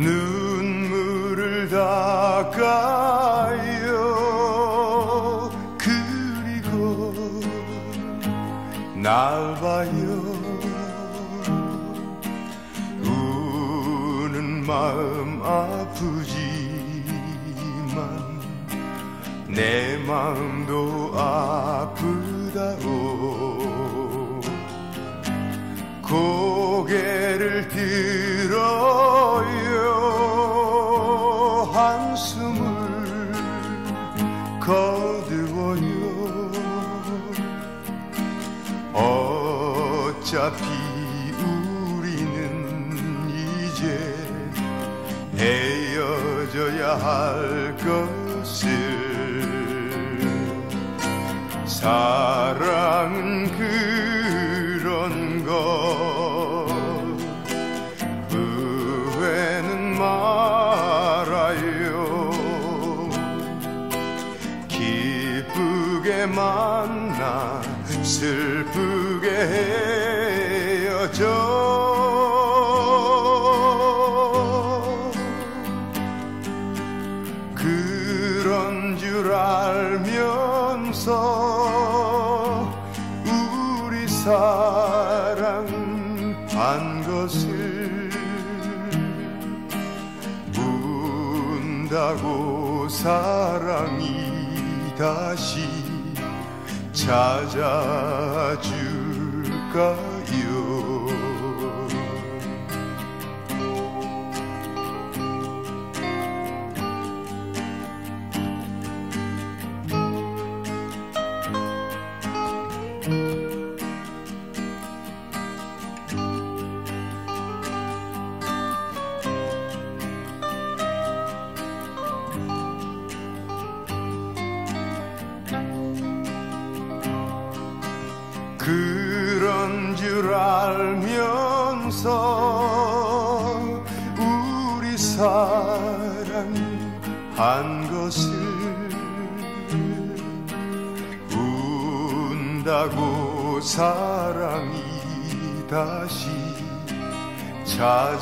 눈물을 닦아요. 그리고 날 봐요. 우는 마음 아프지만 내 마음도 아프다오 고개를 들 한숨을 거두어요. 어차피 우리는 이제 헤어져야 할 것을 사랑은 그런 것 기쁘게 만나 슬프게 헤어져. 그런 줄 알면서 우리 사랑 한 것을 운다고 사랑이 다시 찾아줄까요? 그런 줄 알면서 우리 사랑한 것을 운다고 사랑이 다시 찾아줄까요?